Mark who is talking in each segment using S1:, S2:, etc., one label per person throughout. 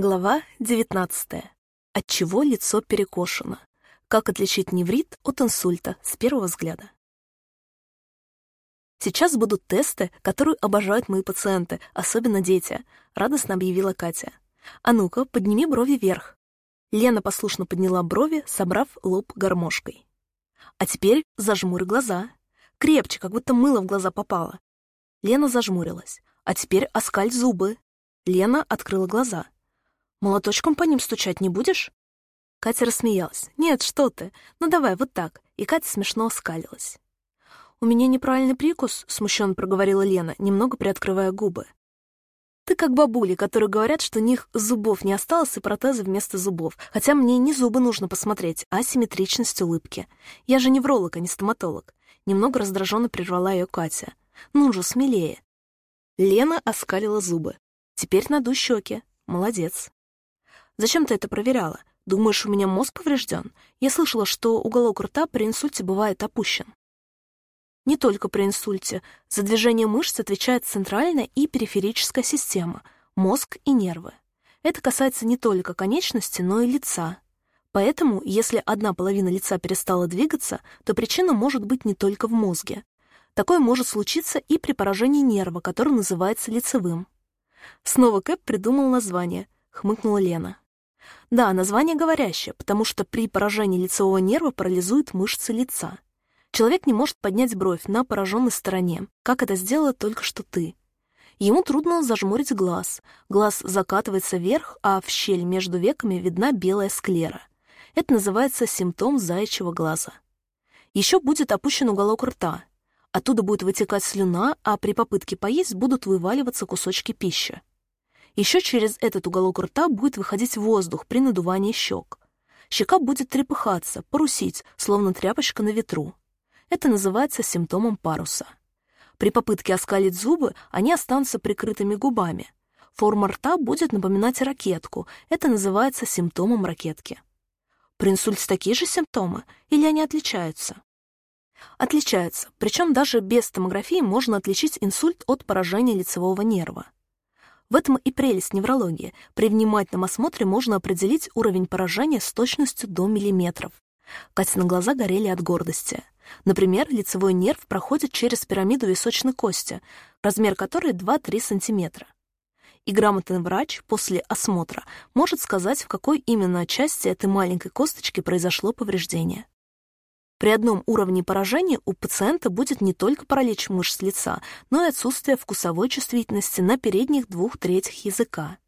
S1: Глава 19. От чего лицо перекошено? Как отличить неврит от инсульта с первого взгляда? Сейчас будут тесты, которые обожают мои пациенты, особенно дети, радостно объявила Катя. А ну-ка, подними брови вверх. Лена послушно подняла брови, собрав лоб гармошкой. А теперь зажмурь глаза. Крепче, как будто мыло в глаза попало. Лена зажмурилась. А теперь оскаль зубы. Лена открыла глаза. Молоточком по ним стучать не будешь?» Катя рассмеялась. «Нет, что ты. Ну давай, вот так». И Катя смешно оскалилась. «У меня неправильный прикус», — смущенно проговорила Лена, немного приоткрывая губы. «Ты как бабули, которые говорят, что у них зубов не осталось и протезы вместо зубов, хотя мне не зубы нужно посмотреть, а симметричность улыбки. Я же невролог, а не стоматолог». Немного раздраженно прервала ее Катя. «Ну же, смелее». Лена оскалила зубы. «Теперь наду щеки. Молодец». Зачем ты это проверяла? Думаешь, у меня мозг поврежден? Я слышала, что уголок рта при инсульте бывает опущен. Не только при инсульте. За движение мышц отвечает центральная и периферическая система, мозг и нервы. Это касается не только конечности, но и лица. Поэтому, если одна половина лица перестала двигаться, то причина может быть не только в мозге. Такое может случиться и при поражении нерва, который называется лицевым. Снова Кэп придумал название, хмыкнула Лена. Да, название говорящее, потому что при поражении лицевого нерва парализуют мышцы лица. Человек не может поднять бровь на пораженной стороне, как это сделала только что ты. Ему трудно зажмурить глаз. Глаз закатывается вверх, а в щель между веками видна белая склера. Это называется симптом заячьего глаза. Еще будет опущен уголок рта. Оттуда будет вытекать слюна, а при попытке поесть будут вываливаться кусочки пищи. Еще через этот уголок рта будет выходить воздух при надувании щек. Щека будет трепыхаться, парусить, словно тряпочка на ветру. Это называется симптомом паруса. При попытке оскалить зубы они останутся прикрытыми губами. Форма рта будет напоминать ракетку. Это называется симптомом ракетки. При инсульте такие же симптомы или они отличаются? Отличаются, причем даже без томографии можно отличить инсульт от поражения лицевого нерва. В этом и прелесть неврологии. При внимательном осмотре можно определить уровень поражения с точностью до миллиметров. Катина глаза горели от гордости. Например, лицевой нерв проходит через пирамиду височной кости, размер которой 2-3 сантиметра. И грамотный врач после осмотра может сказать, в какой именно части этой маленькой косточки произошло повреждение. При одном уровне поражения у пациента будет не только паралич мышц лица, но и отсутствие вкусовой чувствительности на передних двух третьих языка.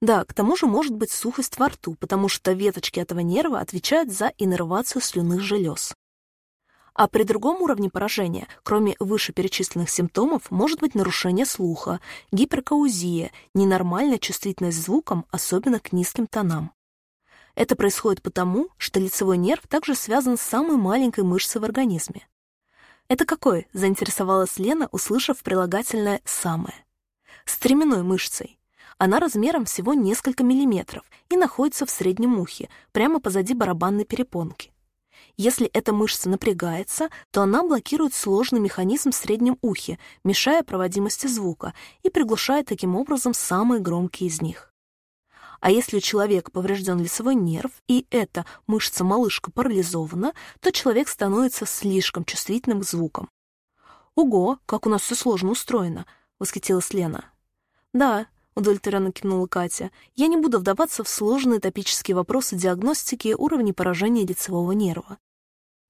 S1: Да, к тому же может быть сухость во рту, потому что веточки этого нерва отвечают за иннервацию слюнных желез. А при другом уровне поражения, кроме вышеперечисленных симптомов, может быть нарушение слуха, гиперкаузия, ненормальная чувствительность звукам, особенно к низким тонам. Это происходит потому, что лицевой нерв также связан с самой маленькой мышцей в организме. «Это какой?» — заинтересовалась Лена, услышав прилагательное «самое». «Стременной мышцей. Она размером всего несколько миллиметров и находится в среднем ухе, прямо позади барабанной перепонки. Если эта мышца напрягается, то она блокирует сложный механизм в среднем ухе, мешая проводимости звука и приглушает таким образом самые громкие из них. А если у человека поврежден лицевой нерв, и эта мышца-малышка парализована, то человек становится слишком чувствительным к звукам. «Ого, как у нас все сложно устроено!» — восхитилась Лена. «Да», — удовлетворенно кивнула Катя, «я не буду вдаваться в сложные топические вопросы диагностики уровня поражения лицевого нерва.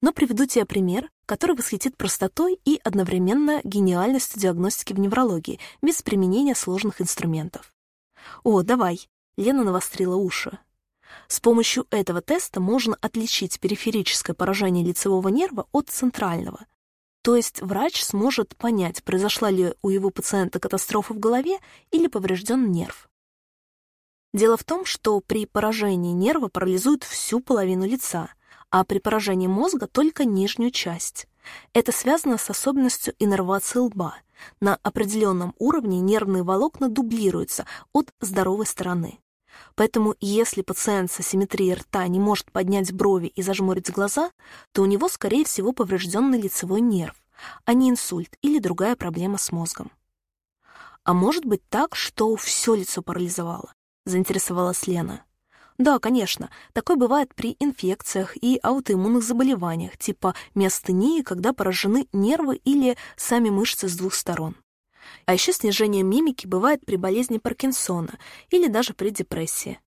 S1: Но приведу тебе пример, который восхитит простотой и одновременно гениальностью диагностики в неврологии без применения сложных инструментов. «О, давай!» Лена навострила уши. С помощью этого теста можно отличить периферическое поражение лицевого нерва от центрального. То есть врач сможет понять, произошла ли у его пациента катастрофа в голове или поврежден нерв. Дело в том, что при поражении нерва парализует всю половину лица, а при поражении мозга только нижнюю часть. Это связано с особенностью иннервации лба. На определенном уровне нервные волокна дублируются от здоровой стороны. Поэтому если пациент с асимметрией рта не может поднять брови и зажмурить глаза, то у него, скорее всего, поврежденный лицевой нерв, а не инсульт или другая проблема с мозгом. А может быть так, что все лицо парализовало. — заинтересовалась Лена. Да, конечно, такое бывает при инфекциях и аутоиммунных заболеваниях, типа миостении, когда поражены нервы или сами мышцы с двух сторон. А еще снижение мимики бывает при болезни Паркинсона или даже при депрессии.